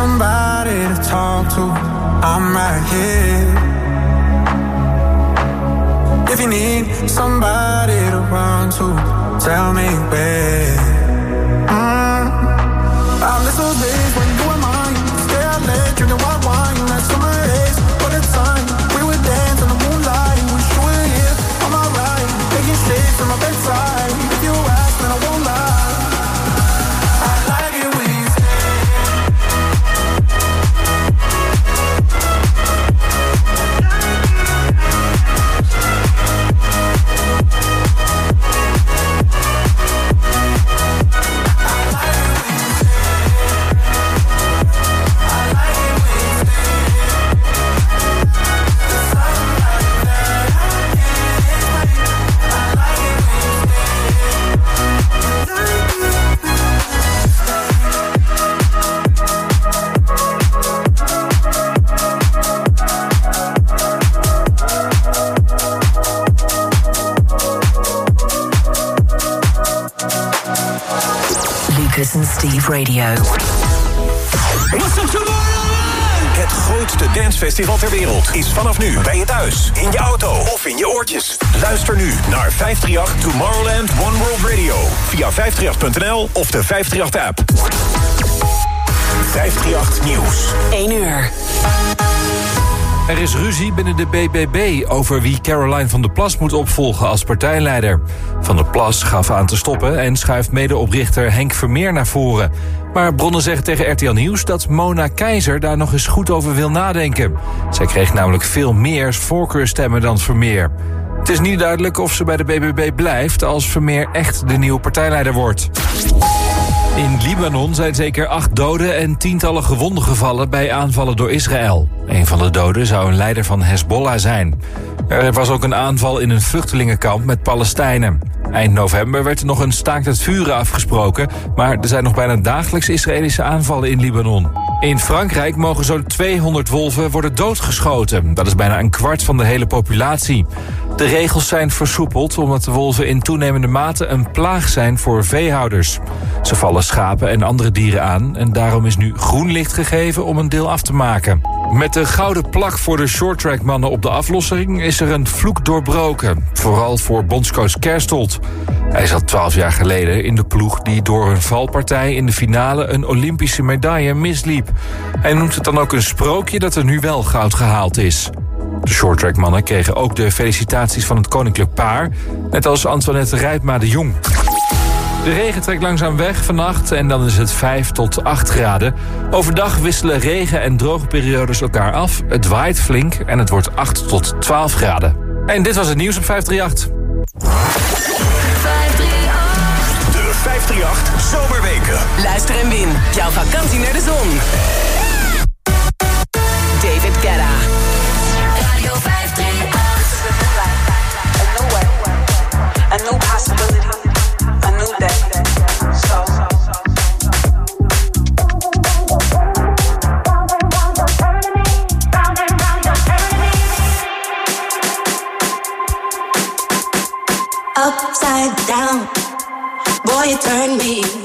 somebody to talk to, I'm right here. If you need somebody to run to, tell me where. Steve Radio. Het grootste dancefestival ter wereld is vanaf nu bij je thuis, in je auto of in je oortjes. Luister nu naar 538 Tomorrowland One World Radio via 538.nl of de 538-app. 538 Nieuws. 1 uur. Er is ruzie binnen de BBB over wie Caroline van der Plas moet opvolgen als partijleider. Van der Plas gaf aan te stoppen en schuift medeoprichter Henk Vermeer naar voren. Maar bronnen zeggen tegen RTL Nieuws dat Mona Keizer daar nog eens goed over wil nadenken. Zij kreeg namelijk veel meer voorkeurstemmen dan Vermeer. Het is niet duidelijk of ze bij de BBB blijft als Vermeer echt de nieuwe partijleider wordt. In Libanon zijn zeker acht doden en tientallen gewonden gevallen bij aanvallen door Israël. Een van de doden zou een leider van Hezbollah zijn. Er was ook een aanval in een vluchtelingenkamp met Palestijnen. Eind november werd er nog een staakt het vuren afgesproken... maar er zijn nog bijna dagelijks Israëlische aanvallen in Libanon. In Frankrijk mogen zo'n 200 wolven worden doodgeschoten. Dat is bijna een kwart van de hele populatie. De regels zijn versoepeld omdat de wolven in toenemende mate een plaag zijn voor veehouders. Ze vallen schapen en andere dieren aan en daarom is nu groen licht gegeven om een deel af te maken. Met de gouden plak voor de shorttrackmannen op de aflossing is er een vloek doorbroken. Vooral voor bondscoach Kerstold. Hij zat 12 jaar geleden in de ploeg die door een valpartij in de finale een Olympische medaille misliep. Hij noemt het dan ook een sprookje dat er nu wel goud gehaald is. De shorttrackmannen kregen ook de felicitaties van het koninklijk paar, net als Antoinette Rijpma de Jong. De regen trekt langzaam weg vannacht en dan is het 5 tot 8 graden. Overdag wisselen regen- en droge periodes elkaar af. Het waait flink en het wordt 8 tot 12 graden. En dit was het nieuws op 538. De 538 Zomerweken. Luister en win. Jouw vakantie naar de zon. Upside down, boy, you turn me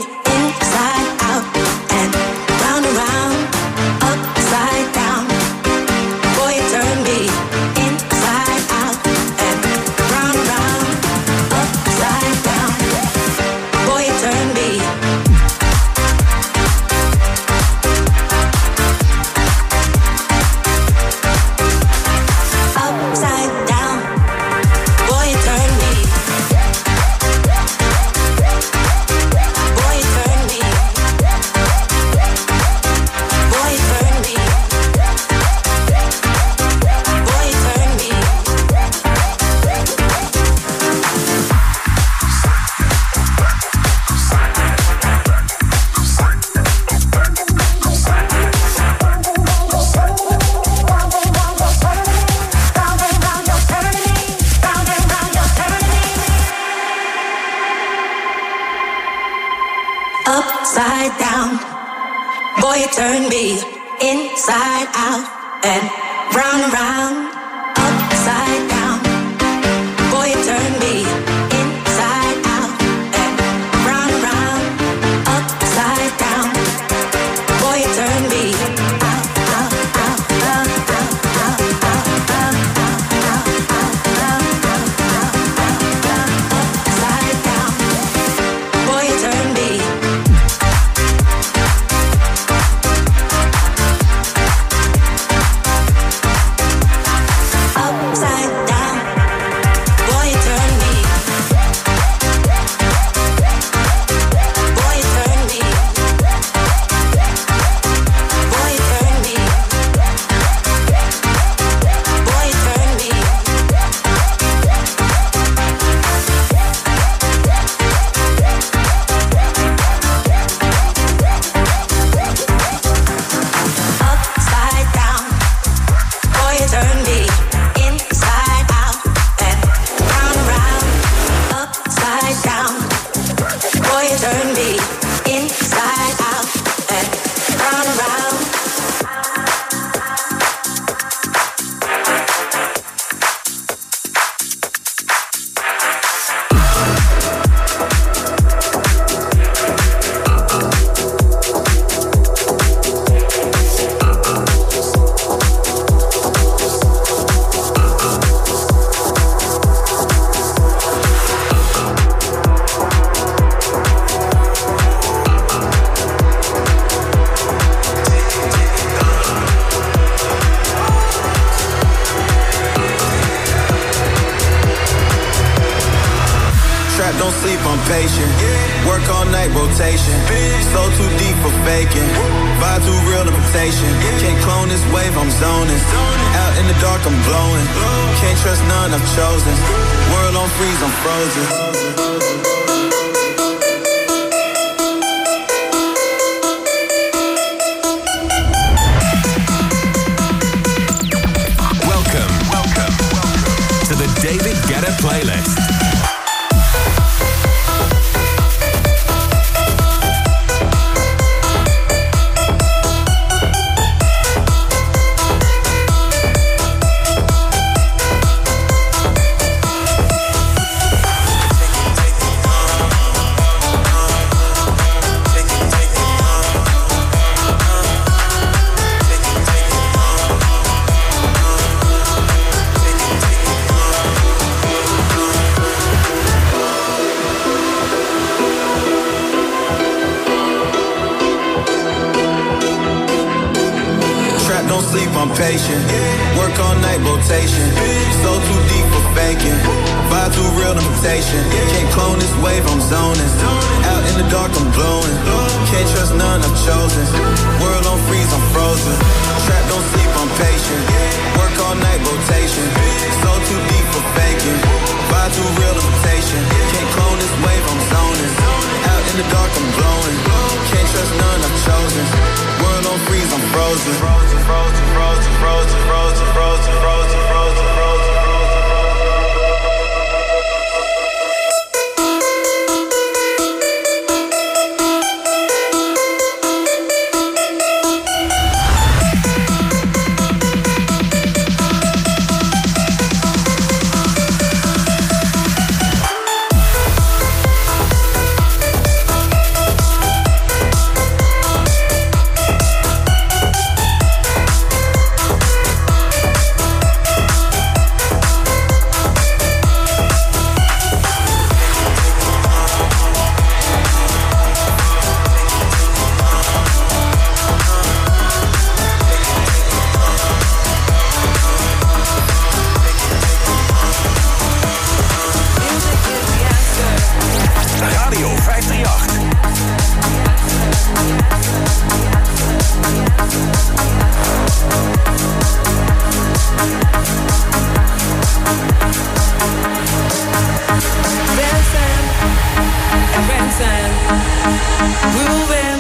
and prancing, grooving,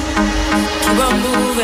keep on moving,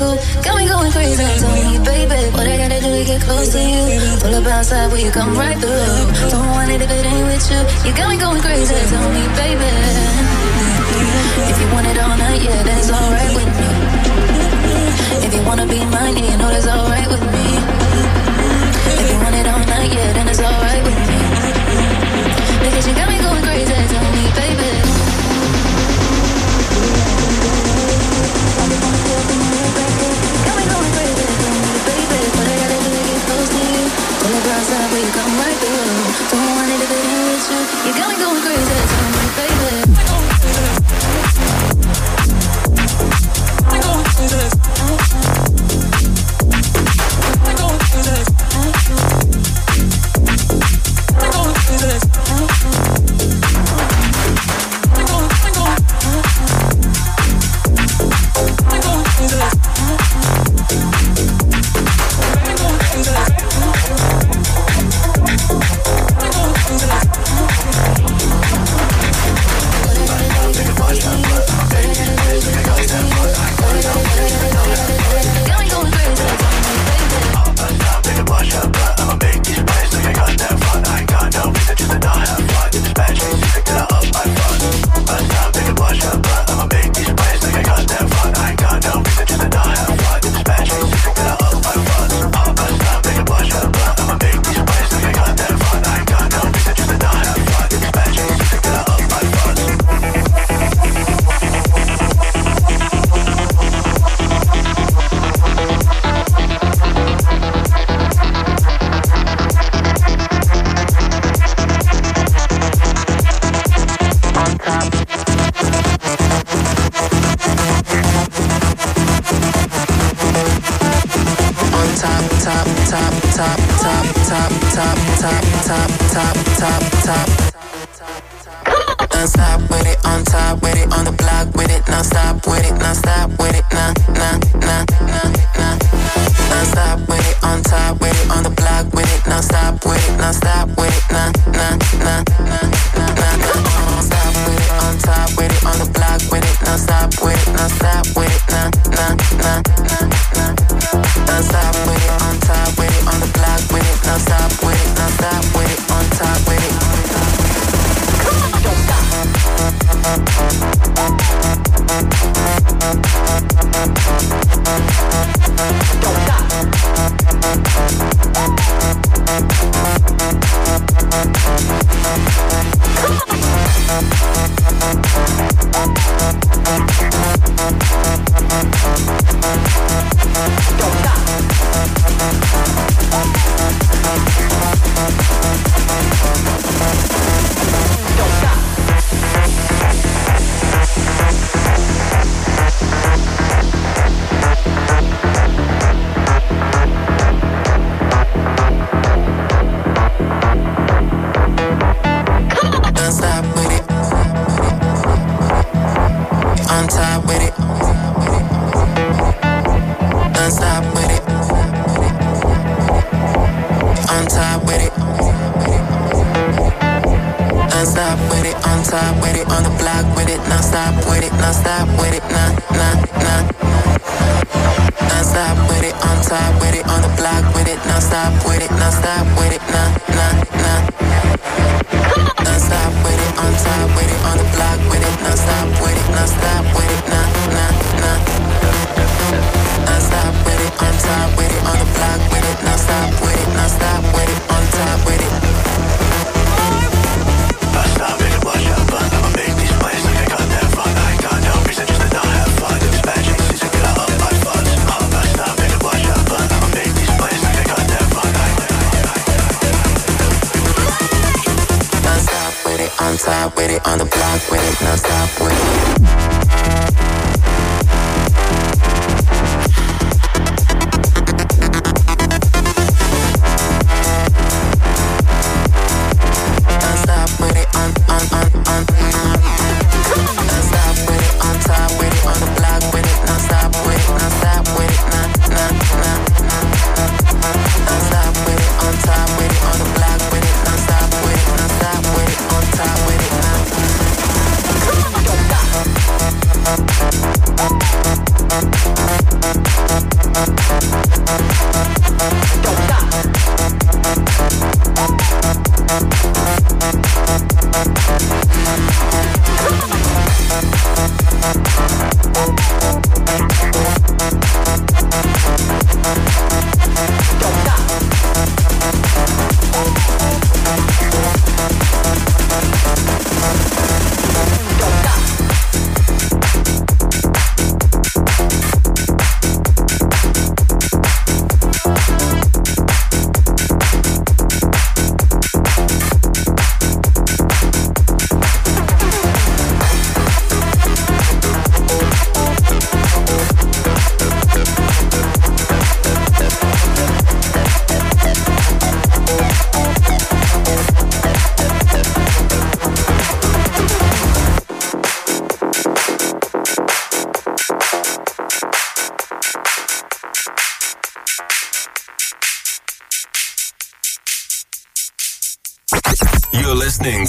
me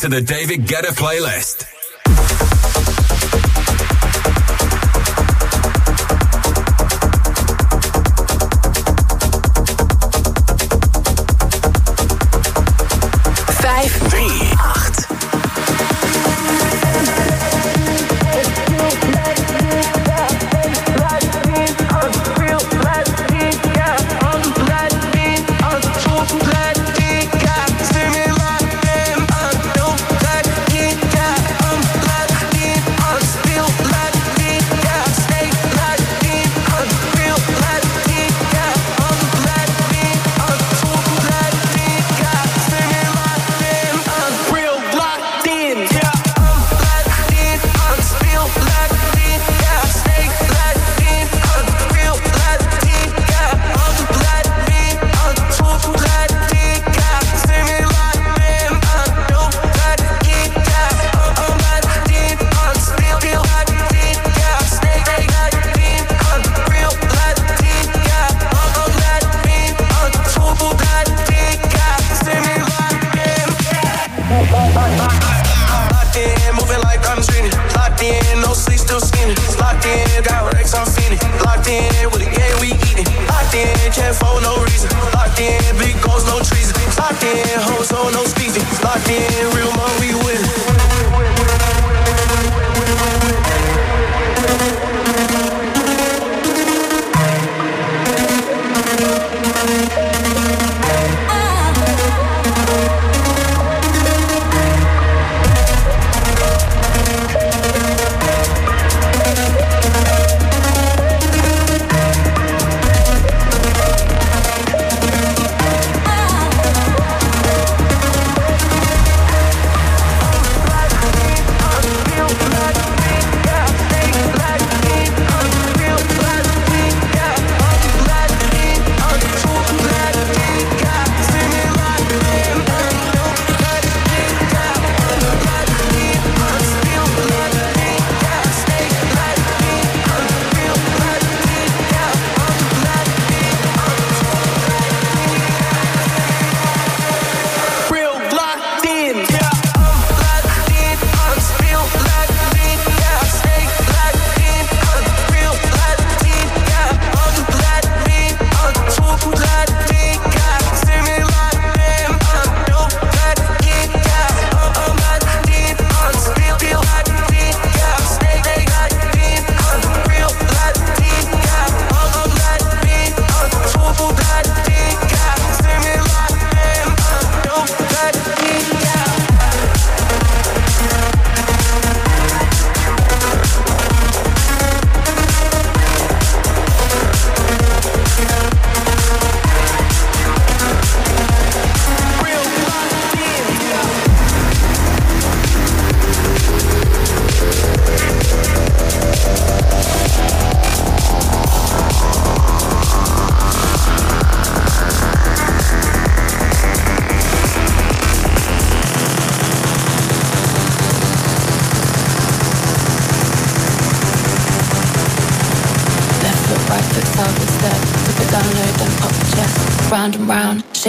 the David Guetta playlist.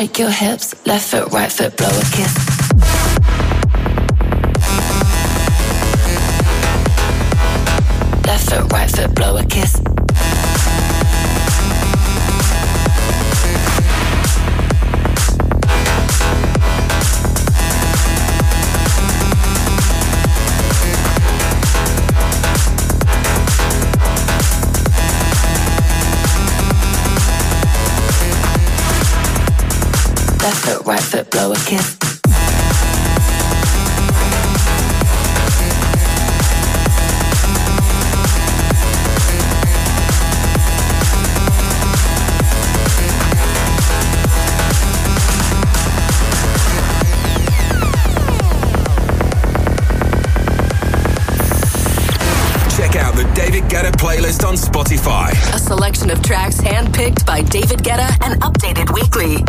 Shake your hips. Left foot, right foot, blow a kiss. Left foot, right foot, blow blow a kiss. Check out the David Guetta playlist on Spotify. A selection of tracks handpicked by David Guetta and updated weekly.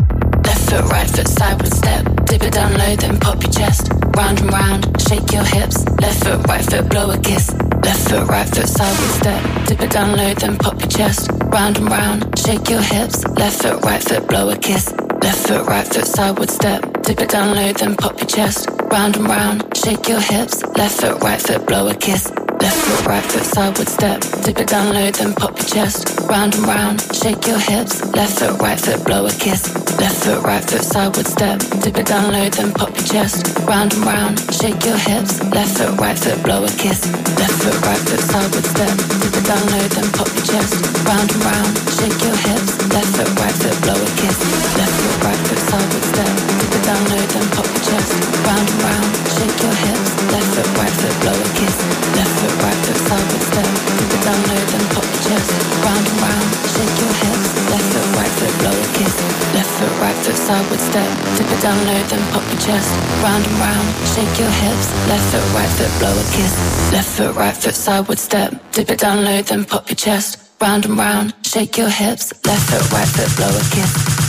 Left foot, right foot, sideways step. Dip it down low, then pop your chest. Round and round, shake your hips. Left foot, right foot, blow a kiss. Left foot, right foot, sideways step. Dip it down low, then pop your chest. Round and round, shake your hips. Left foot, right foot, blow a kiss. Left foot, right foot, sideways step. Dip it down low, then pop your chest. Round and round, shake your hips. Left foot, right foot, blow a kiss. Left foot, right foot, sideways step. Dip it down low, then pop your chest. Round and round, shake your hips. Left foot, right foot, blow a kiss. Left foot, right foot, sideways step. Dip it down low, then pop your chest. Round and round, shake your hips. Left foot, right foot, blow a kiss. Left foot, right foot, sideways step. Dip it down low, then pop your chest. Round and round, shake your hips. Left foot, right foot, blow a kiss. Left foot, right foot, sideways step. Dip it down low, then pop your chest. Round and round, shake your hips. Left foot, right foot, blow a kiss left foot, right step side with step dip it down low and pop your chest round and round shake your hips left foot right foot, blow a kiss. Left foot, right foot, sideways step. Dip it down low, then pop your chest. Round and round, shake your hips. Left foot, right foot, blow a kiss.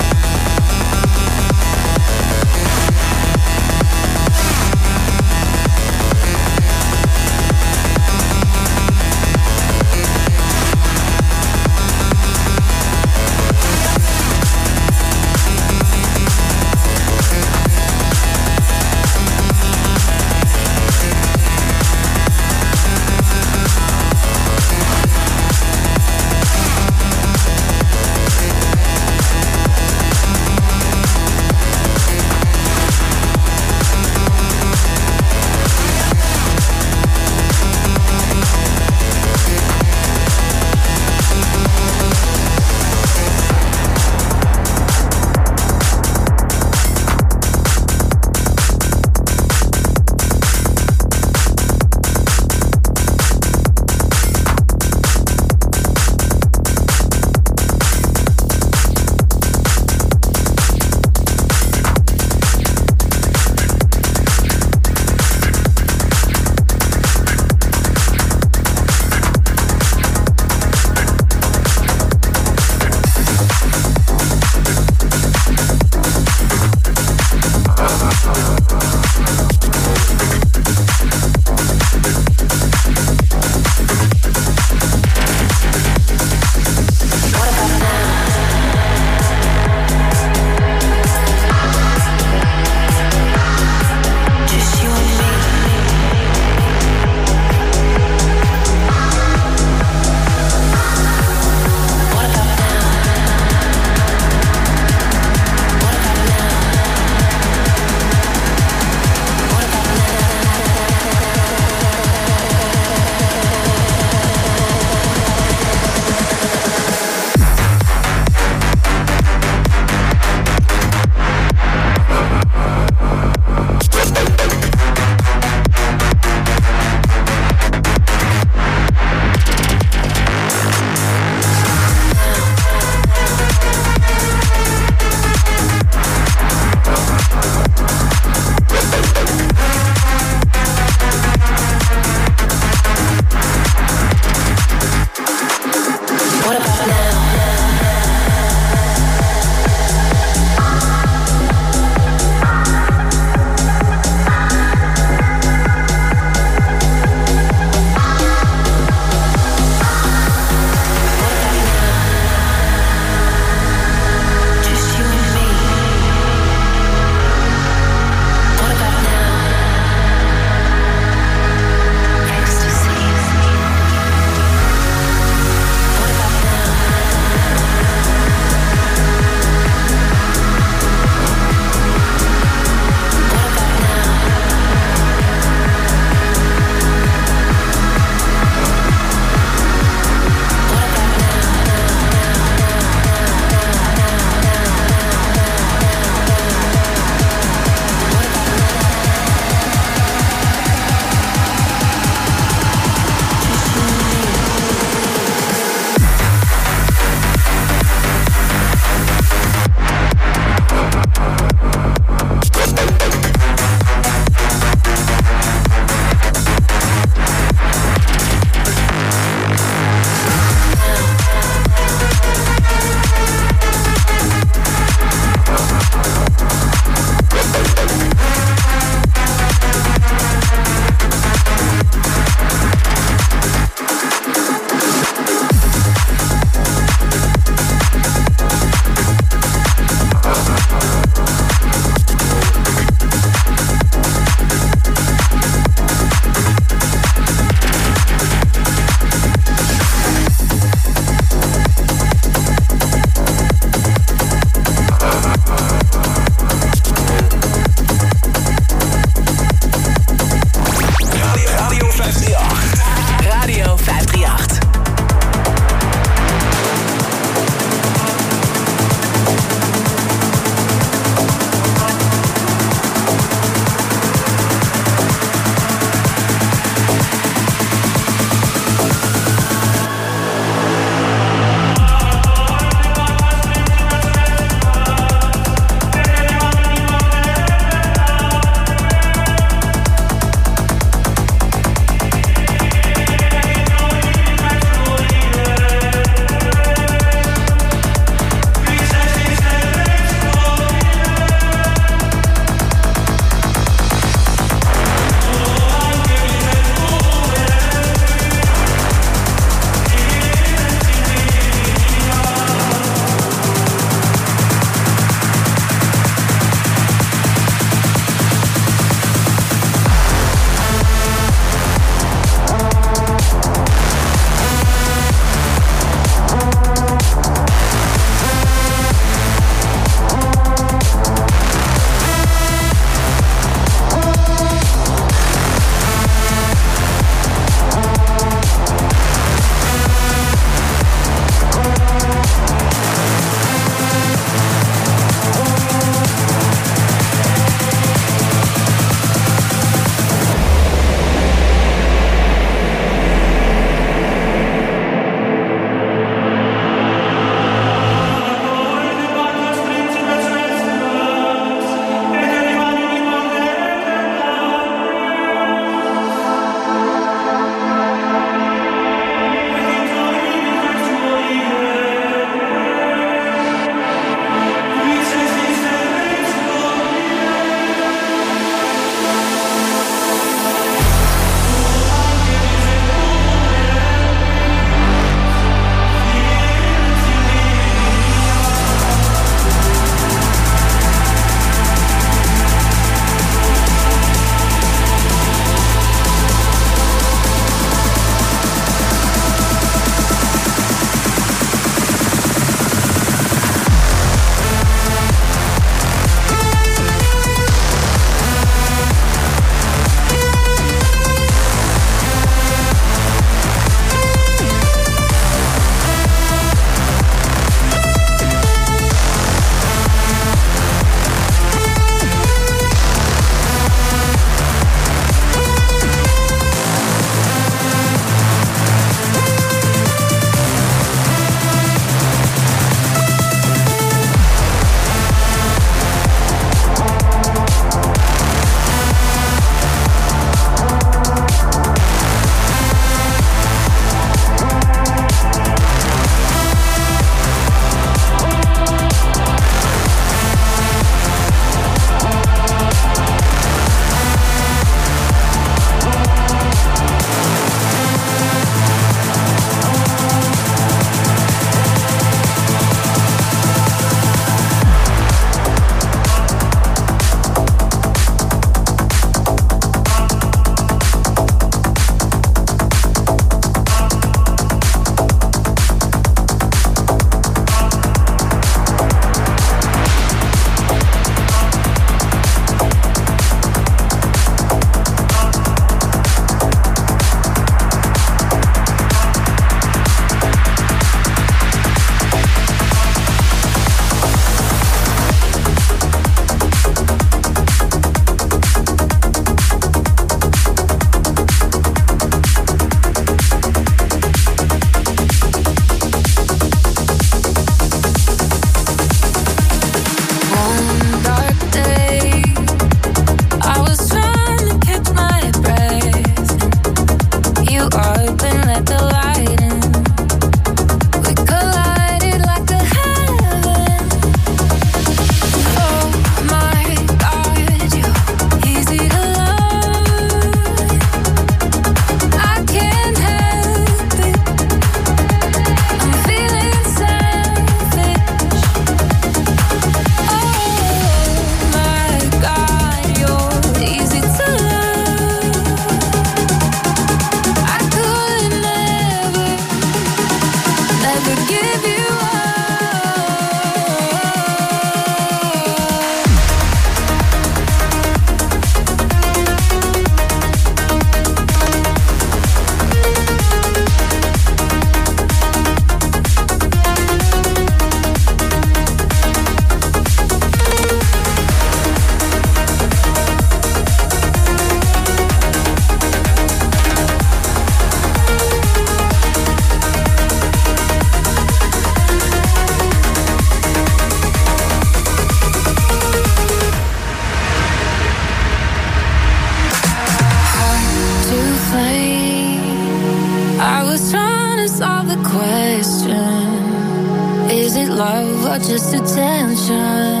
Just attention?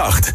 jacht.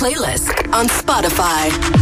Playlist on Spotify.